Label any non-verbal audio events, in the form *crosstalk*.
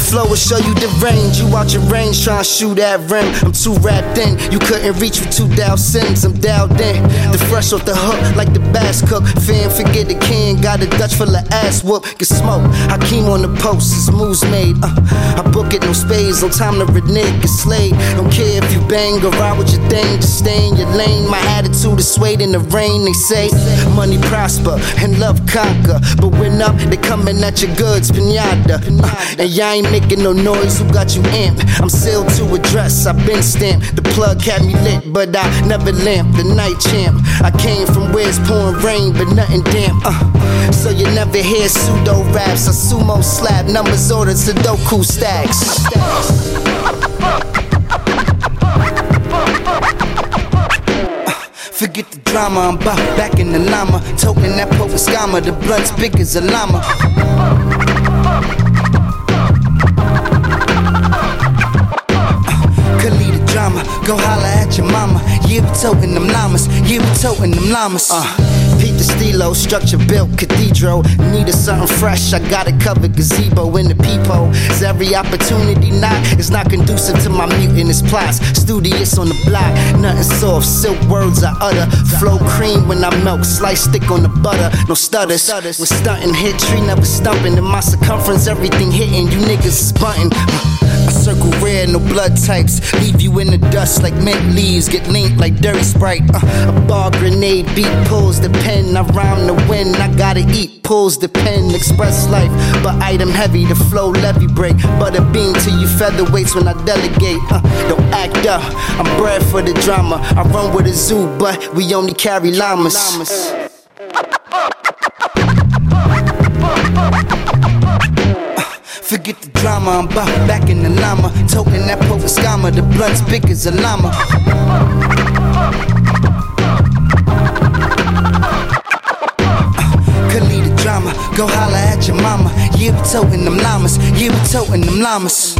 flow will show you the range. You out your range trying to shoot that rim. I'm too wrapped in. You couldn't reach with two Dhalsims. I'm dialed in. The fresh off the hook like the bass cook. Fan forget the can. Got a Dutch full of ass whoop. Get smoke. Hakeem on the post. His moves made. Uh, I book it no spades. No time to renege. Get slayed. Don't care if you bang or ride with your thing. Just stay in your lane. My attitude is swayed in the rain. They say money prosper and love conquer. But when up, they coming at your goods. Pinata. Uh, and y'all ain't making no noise. Who got you amped? I'm sealed to a dress, I've been stamped. The plug had me lit, but I never lamp. The night champ. I came from where it's pouring rain, but nothing damp. Uh, so you never hear pseudo raps. I sumo slap numbers ordered Sudoku stacks. Forget the drama, I'm back, in the llama. Toting that Poveskama, the blunt's big as a llama. Yeah, we toting them llamas, yeah, we toting them llamas. Uh, Pete the stilo, structure built cathedral. Needed something fresh, I got it covered gazebo in the peephole. Is every opportunity not? It's not conducive to my mutinous plots. Studious on the block, nothing soft, silk words I utter. Flow cream when I milk, slice thick on the butter, no stutters. With stunting, hit tree never stumping. In my circumference, everything hitting, you niggas is bunting. Circle rare, no blood types. Leave you in the dust like mint leaves. Get linked like dirty sprite. Uh, a bar grenade beat pulls the pen. I rhyme the wind. I gotta eat. Pulls the pen. Express life, but item heavy. The flow levy break. Butter bean till you featherweights when I delegate. Uh, don't act up. I'm bred for the drama. I run with a zoo, but we only carry llamas. *laughs* Forget the drama, I'm back, back in the llama. Toting that Poveskama, the blunt's big as a llama. Uh, Could lead drama, go holla at your mama. Yeah, we toting them llamas, yeah, we toting them llamas.